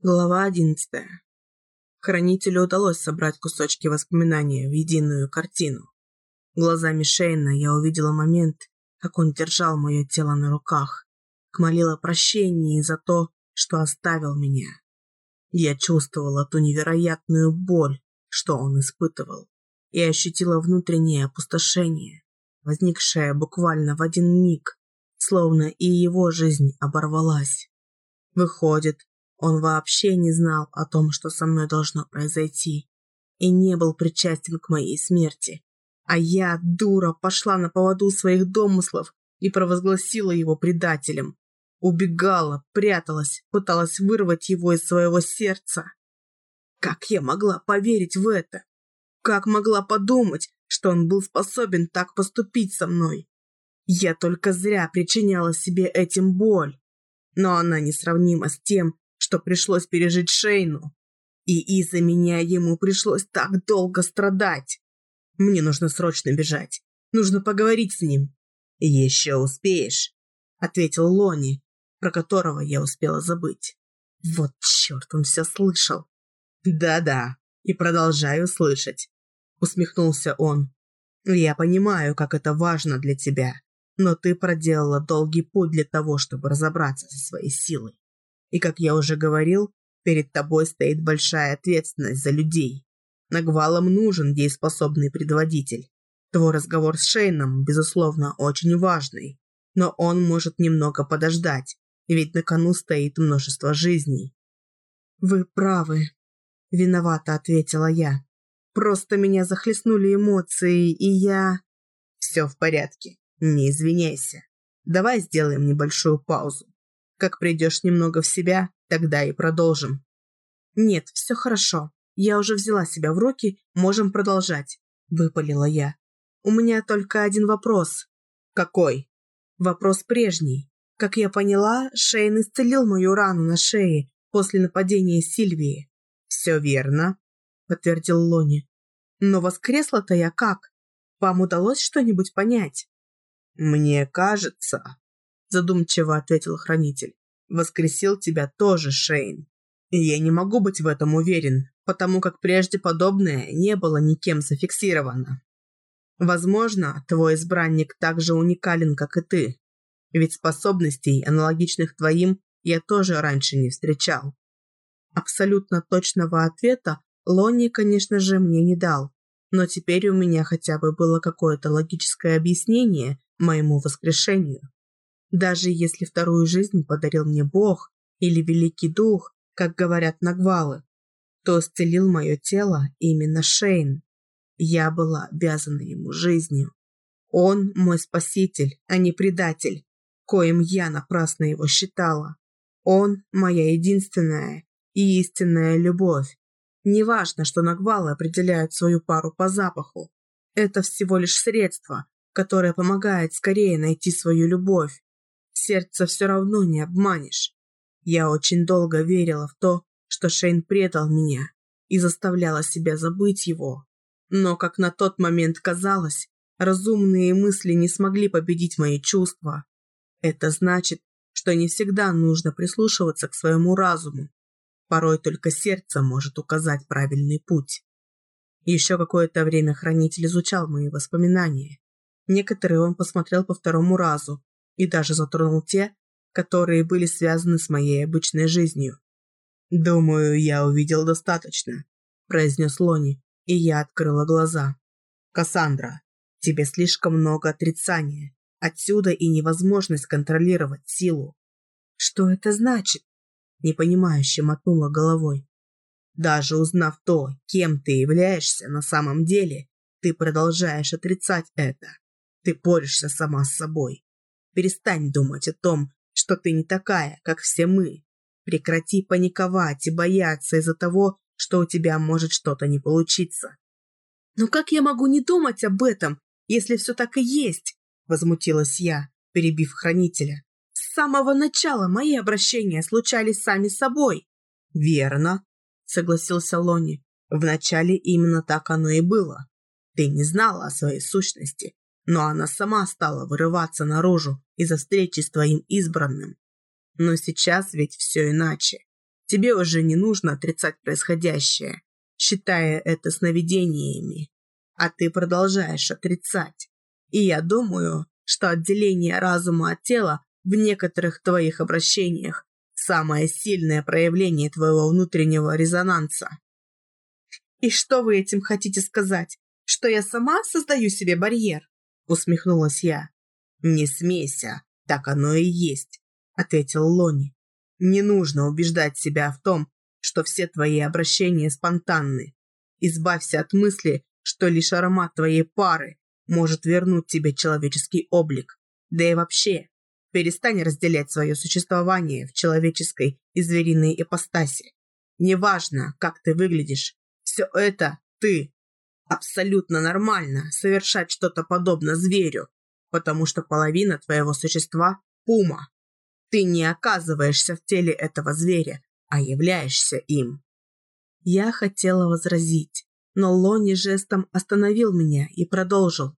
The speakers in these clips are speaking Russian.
Глава одиннадцатая. Хранителю удалось собрать кусочки воспоминания в единую картину. Глазами Шейна я увидела момент, как он держал мое тело на руках, молила прощения за то, что оставил меня. Я чувствовала ту невероятную боль, что он испытывал, и ощутила внутреннее опустошение, возникшее буквально в один миг, словно и его жизнь оборвалась. Выходит, он вообще не знал о том, что со мной должно произойти, и не был причастен к моей смерти. А я, дура, пошла на поводу своих домыслов и провозгласила его предателем. Убегала, пряталась, пыталась вырвать его из своего сердца. Как я могла поверить в это? Как могла подумать, что он был способен так поступить со мной? Я только зря причиняла себе этим боль. Но она несравнима с тем, что пришлось пережить Шейну. И из-за меня ему пришлось так долго страдать. Мне нужно срочно бежать. Нужно поговорить с ним. «Еще успеешь», — ответил Лони, про которого я успела забыть. Вот черт, он все слышал. «Да-да, и продолжаю слышать», — усмехнулся он. «Я понимаю, как это важно для тебя, но ты проделала долгий путь для того, чтобы разобраться со своей силой. И, как я уже говорил, перед тобой стоит большая ответственность за людей. Нагвалам нужен дееспособный предводитель. Твой разговор с Шейном, безусловно, очень важный, но он может немного подождать, ведь на кону стоит множество жизней. «Вы правы», – виновато ответила я. «Просто меня захлестнули эмоции, и я...» «Все в порядке, не извиняйся. Давай сделаем небольшую паузу. Как придешь немного в себя, тогда и продолжим. Нет, все хорошо. Я уже взяла себя в руки, можем продолжать. Выпалила я. У меня только один вопрос. Какой? Вопрос прежний. Как я поняла, Шейн исцелил мою рану на шее после нападения Сильвии. Все верно, подтвердил Лони. Но воскресла-то я как? Вам удалось что-нибудь понять? Мне кажется, задумчиво ответил хранитель. Воскресил тебя тоже, Шейн. И я не могу быть в этом уверен, потому как прежде подобное не было никем зафиксировано. Возможно, твой избранник так же уникален, как и ты. Ведь способностей, аналогичных твоим, я тоже раньше не встречал. Абсолютно точного ответа Лони, конечно же, мне не дал, но теперь у меня хотя бы было какое-то логическое объяснение моему воскрешению. Даже если вторую жизнь подарил мне Бог или Великий Дух, как говорят нагвалы, то исцелил мое тело именно Шейн. Я была обязана ему жизнью. Он мой спаситель, а не предатель, коим я напрасно его считала. Он моя единственная и истинная любовь. Неважно, что нагвалы определяют свою пару по запаху. Это всего лишь средство, которое помогает скорее найти свою любовь сердце все равно не обманешь. Я очень долго верила в то, что Шейн предал меня и заставляла себя забыть его. Но, как на тот момент казалось, разумные мысли не смогли победить мои чувства. Это значит, что не всегда нужно прислушиваться к своему разуму. Порой только сердце может указать правильный путь. Еще какое-то время хранитель изучал мои воспоминания. Некоторые он посмотрел по второму разу, и даже затронул те, которые были связаны с моей обычной жизнью. «Думаю, я увидел достаточно», – произнес Лони, и я открыла глаза. «Кассандра, тебе слишком много отрицания. Отсюда и невозможность контролировать силу». «Что это значит?» – непонимающе мотнула головой. «Даже узнав то, кем ты являешься на самом деле, ты продолжаешь отрицать это. Ты борешься сама с собой. Перестань думать о том, что ты не такая, как все мы. Прекрати паниковать и бояться из-за того, что у тебя может что-то не получиться. «Но как я могу не думать об этом, если все так и есть?» Возмутилась я, перебив хранителя. «С самого начала мои обращения случались сами собой». «Верно», — согласился Лони. «Вначале именно так оно и было. Ты не знала о своей сущности, но она сама стала вырываться наружу из-за встречи с твоим избранным. Но сейчас ведь все иначе. Тебе уже не нужно отрицать происходящее, считая это сновидениями. А ты продолжаешь отрицать. И я думаю, что отделение разума от тела в некоторых твоих обращениях самое сильное проявление твоего внутреннего резонанса. «И что вы этим хотите сказать? Что я сама создаю себе барьер?» Усмехнулась я. «Не смейся, так оно и есть», ответил Лони. «Не нужно убеждать себя в том, что все твои обращения спонтанны. Избавься от мысли, что лишь аромат твоей пары может вернуть тебе человеческий облик. Да и вообще, Перестань разделять свое существование в человеческой и звериной ипостаси. Неважно, как ты выглядишь, все это ты. Абсолютно нормально совершать что-то подобно зверю, потому что половина твоего существа – пума. Ты не оказываешься в теле этого зверя, а являешься им. Я хотела возразить, но Лони жестом остановил меня и продолжил.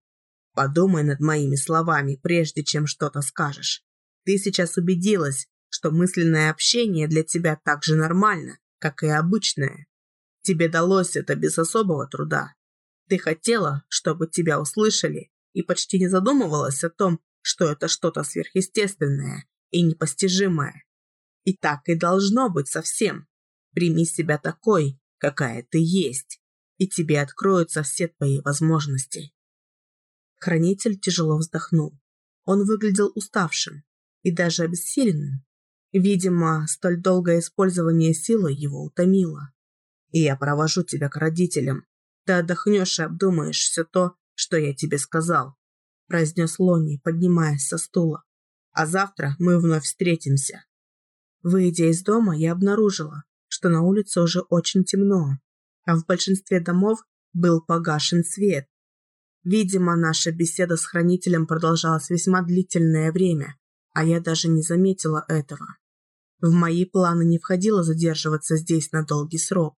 Подумай над моими словами, прежде чем что-то скажешь. Ты сейчас убедилась, что мысленное общение для тебя так же нормально, как и обычное. Тебе далось это без особого труда. Ты хотела, чтобы тебя услышали, и почти не задумывалась о том, что это что-то сверхъестественное и непостижимое. И так и должно быть совсем. Прими себя такой, какая ты есть, и тебе откроются все твои возможности. Хранитель тяжело вздохнул. Он выглядел уставшим и даже обессиленным. Видимо, столь долгое использование силы его утомило. И я провожу тебя к родителям. Ты отдохнешь и обдумаешь все то, что я тебе сказал», произнес Лони, поднимаясь со стула. «А завтра мы вновь встретимся». Выйдя из дома, я обнаружила, что на улице уже очень темно, а в большинстве домов был погашен свет. Видимо, наша беседа с хранителем продолжалась весьма длительное время, а я даже не заметила этого. В мои планы не входило задерживаться здесь на долгий срок,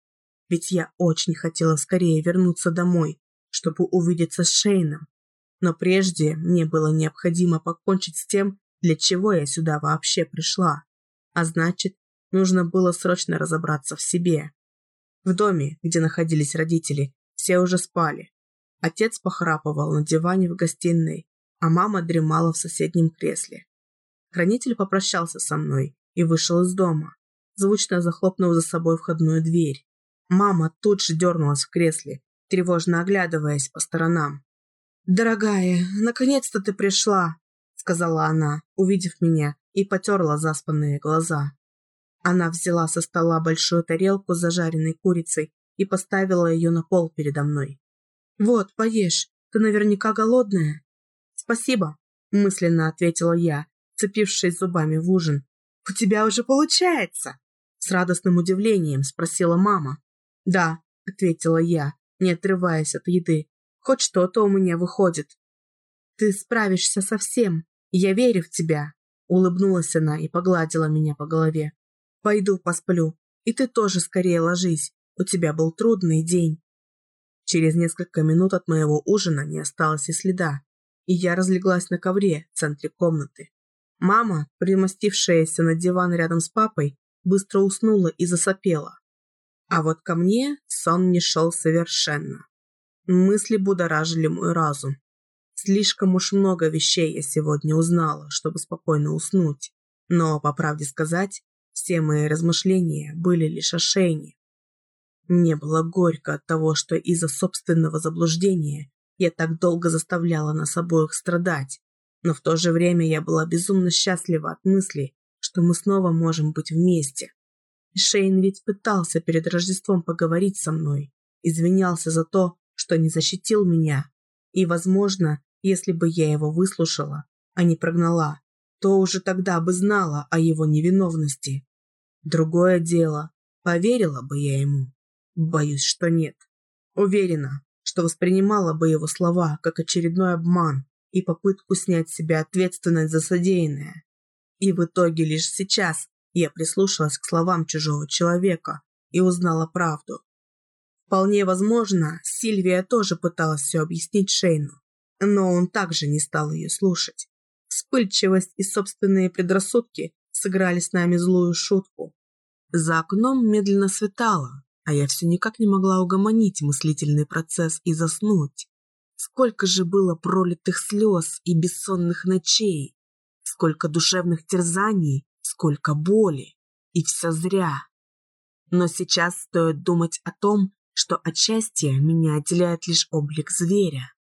ведь я очень хотела скорее вернуться домой, чтобы увидеться с Шейном. Но прежде мне было необходимо покончить с тем, для чего я сюда вообще пришла. А значит, нужно было срочно разобраться в себе. В доме, где находились родители, все уже спали. Отец похрапывал на диване в гостиной, а мама дремала в соседнем кресле. Хранитель попрощался со мной и вышел из дома, звучно захлопнув за собой входную дверь. Мама тут же дернулась в кресле, тревожно оглядываясь по сторонам. «Дорогая, наконец-то ты пришла!» сказала она, увидев меня, и потерла заспанные глаза. Она взяла со стола большую тарелку с зажаренной курицей и поставила ее на пол передо мной. «Вот, поешь, ты наверняка голодная». «Спасибо», – мысленно ответила я вцепившись зубами в ужин. «У тебя уже получается!» С радостным удивлением спросила мама. «Да», — ответила я, не отрываясь от еды. «Хоть что-то у меня выходит». «Ты справишься со всем. Я верю в тебя», — улыбнулась она и погладила меня по голове. «Пойду посплю. И ты тоже скорее ложись. У тебя был трудный день». Через несколько минут от моего ужина не осталось и следа, и я разлеглась на ковре в центре комнаты. Мама, примостившаяся на диван рядом с папой, быстро уснула и засопела. А вот ко мне сон не шел совершенно. Мысли будоражили мой разум. Слишком уж много вещей я сегодня узнала, чтобы спокойно уснуть. Но, по правде сказать, все мои размышления были лишь о Шейне. Мне было горько от того, что из-за собственного заблуждения я так долго заставляла нас обоих страдать, но в то же время я была безумно счастлива от мысли, что мы снова можем быть вместе. Шейн ведь пытался перед Рождеством поговорить со мной, извинялся за то, что не защитил меня. И, возможно, если бы я его выслушала, а не прогнала, то уже тогда бы знала о его невиновности. Другое дело, поверила бы я ему. Боюсь, что нет. Уверена, что воспринимала бы его слова как очередной обман, и попытку снять с себя ответственность за содеянное. И в итоге лишь сейчас я прислушалась к словам чужого человека и узнала правду. Вполне возможно, Сильвия тоже пыталась все объяснить Шейну, но он также не стал ее слушать. Вспыльчивость и собственные предрассудки сыграли с нами злую шутку. За окном медленно светало, а я все никак не могла угомонить мыслительный процесс и заснуть. Сколько же было пролитых слез и бессонных ночей, сколько душевных терзаний, сколько боли, и все зря. Но сейчас стоит думать о том, что от счастья меня отделяет лишь облик зверя.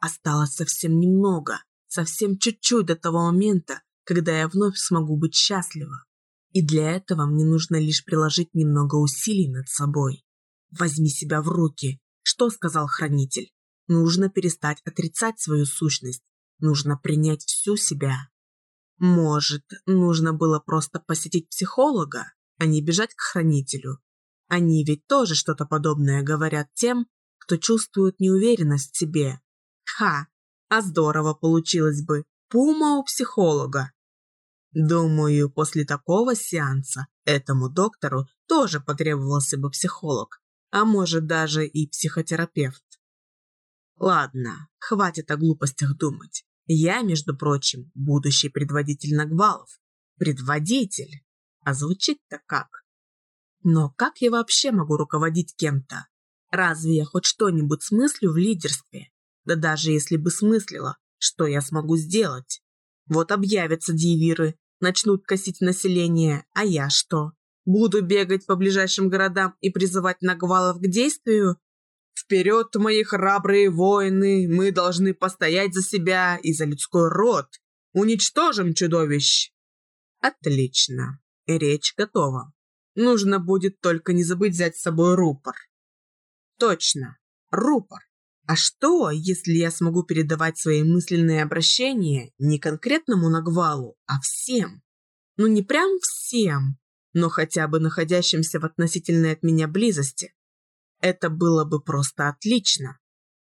Осталось совсем немного, совсем чуть-чуть до того момента, когда я вновь смогу быть счастлива. И для этого мне нужно лишь приложить немного усилий над собой. Возьми себя в руки. Что сказал хранитель? Нужно перестать отрицать свою сущность. Нужно принять всю себя. Может, нужно было просто посетить психолога, а не бежать к хранителю. Они ведь тоже что-то подобное говорят тем, кто чувствует неуверенность в себе. Ха, а здорово получилось бы. Пума у психолога. Думаю, после такого сеанса этому доктору тоже потребовался бы психолог, а может даже и психотерапевт. Ладно, хватит о глупостях думать. Я, между прочим, будущий предводитель Нагвалов. Предводитель. А звучит-то как? Но как я вообще могу руководить кем-то? Разве я хоть что-нибудь смыслю в лидерстве? Да даже если бы смыслила, что я смогу сделать? Вот объявятся дивиры, начнут косить население, а я что? Буду бегать по ближайшим городам и призывать нагвалов к действию? Вперед, мои храбрые воины, мы должны постоять за себя и за людской род. Уничтожим чудовищ. Отлично. Речь готова. Нужно будет только не забыть взять с собой рупор. Точно, рупор. А что, если я смогу передавать свои мысленные обращения не конкретному Нагвалу, а всем? Ну не прям всем, но хотя бы находящимся в относительной от меня близости. Это было бы просто отлично.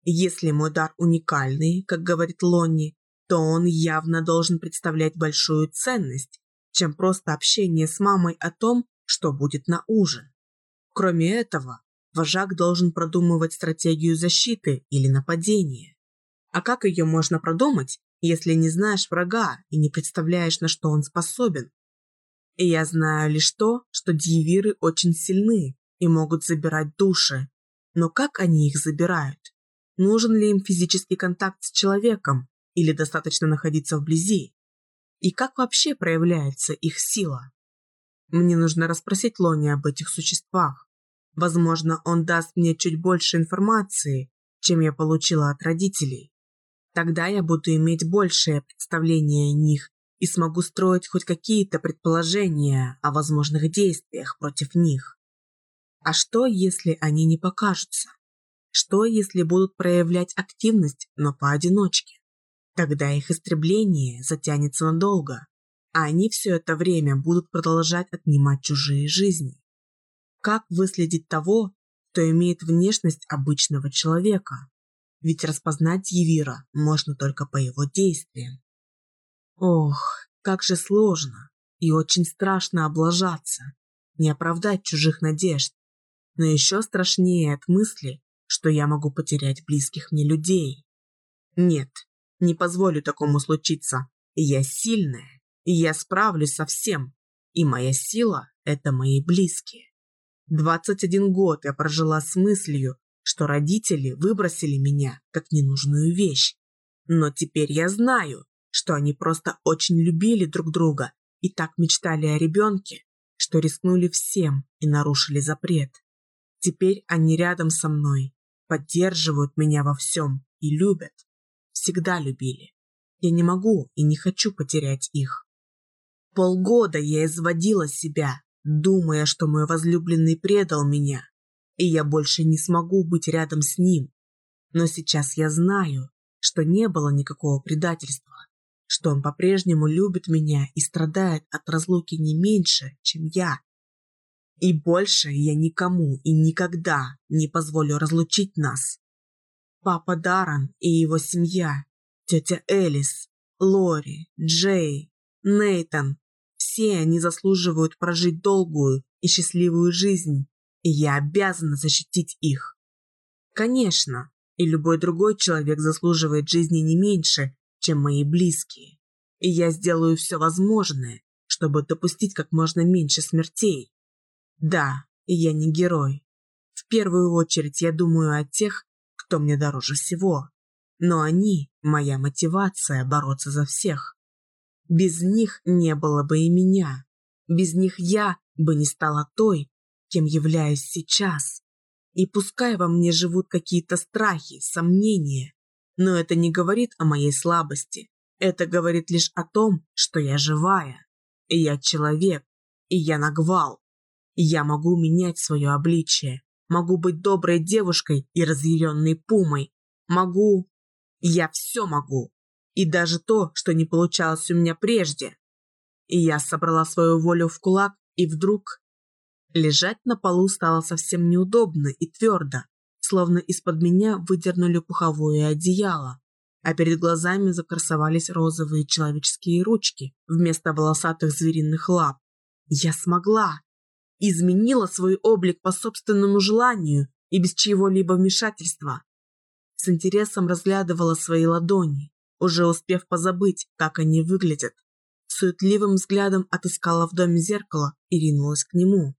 Если мой дар уникальный, как говорит Лонни, то он явно должен представлять большую ценность, чем просто общение с мамой о том, что будет на ужин. Кроме этого, вожак должен продумывать стратегию защиты или нападения. А как ее можно продумать, если не знаешь врага и не представляешь, на что он способен? И я знаю лишь то, что дьявиры очень сильны и могут забирать души. Но как они их забирают? Нужен ли им физический контакт с человеком или достаточно находиться вблизи? И как вообще проявляется их сила? Мне нужно расспросить Лони об этих существах. Возможно, он даст мне чуть больше информации, чем я получила от родителей. Тогда я буду иметь большее представление о них и смогу строить хоть какие-то предположения о возможных действиях против них. А что, если они не покажутся? Что, если будут проявлять активность, но поодиночке? Тогда их истребление затянется надолго, а они все это время будут продолжать отнимать чужие жизни. Как выследить того, кто имеет внешность обычного человека? Ведь распознать Евира можно только по его действиям. Ох, как же сложно и очень страшно облажаться, не оправдать чужих надежд. Но еще страшнее от мысли, что я могу потерять близких мне людей. Нет, не позволю такому случиться. Я сильная и я справлюсь со всем. И моя сила – это мои близкие. 21 год я прожила с мыслью, что родители выбросили меня как ненужную вещь. Но теперь я знаю, что они просто очень любили друг друга и так мечтали о ребенке, что рискнули всем и нарушили запрет. Теперь они рядом со мной, поддерживают меня во всем и любят. Всегда любили. Я не могу и не хочу потерять их. Полгода я изводила себя, думая, что мой возлюбленный предал меня, и я больше не смогу быть рядом с ним. Но сейчас я знаю, что не было никакого предательства, что он по-прежнему любит меня и страдает от разлуки не меньше, чем я. И больше я никому и никогда не позволю разлучить нас. Папа Даран и его семья, тетя Элис, Лори, Джей, Нейтан все они заслуживают прожить долгую и счастливую жизнь, и я обязана защитить их. Конечно, и любой другой человек заслуживает жизни не меньше, чем мои близкие. И я сделаю все возможное, чтобы допустить как можно меньше смертей. Да, я не герой. В первую очередь я думаю о тех, кто мне дороже всего. Но они – моя мотивация бороться за всех. Без них не было бы и меня. Без них я бы не стала той, кем являюсь сейчас. И пускай во мне живут какие-то страхи, сомнения, но это не говорит о моей слабости. Это говорит лишь о том, что я живая. И я человек, и я нагвал. Я могу менять свое обличие. Могу быть доброй девушкой и разъяренной пумой. Могу... Я все могу. И даже то, что не получалось у меня прежде. И я собрала свою волю в кулак, и вдруг... Лежать на полу стало совсем неудобно и твердо, словно из-под меня выдернули пуховое одеяло, а перед глазами закрасовались розовые человеческие ручки вместо волосатых звериных лап. Я смогла! Изменила свой облик по собственному желанию и без чьего-либо вмешательства. С интересом разглядывала свои ладони, уже успев позабыть, как они выглядят. Суетливым взглядом отыскала в доме зеркало и ринулась к нему.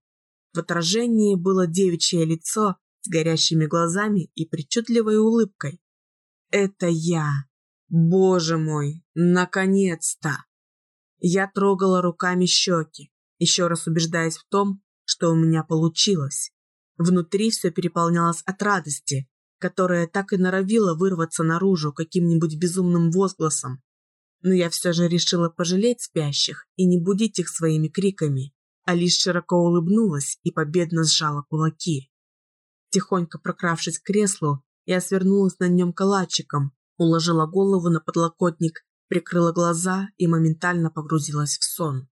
В отражении было девичье лицо с горящими глазами и причудливой улыбкой. «Это я! Боже мой! Наконец-то!» Я трогала руками щеки, еще раз убеждаясь в том, что у меня получилось. Внутри все переполнялось от радости, которая так и норовила вырваться наружу каким-нибудь безумным возгласом. Но я все же решила пожалеть спящих и не будить их своими криками, а лишь широко улыбнулась и победно сжала кулаки. Тихонько прокравшись к креслу, я свернулась на нем калачиком, уложила голову на подлокотник, прикрыла глаза и моментально погрузилась в сон.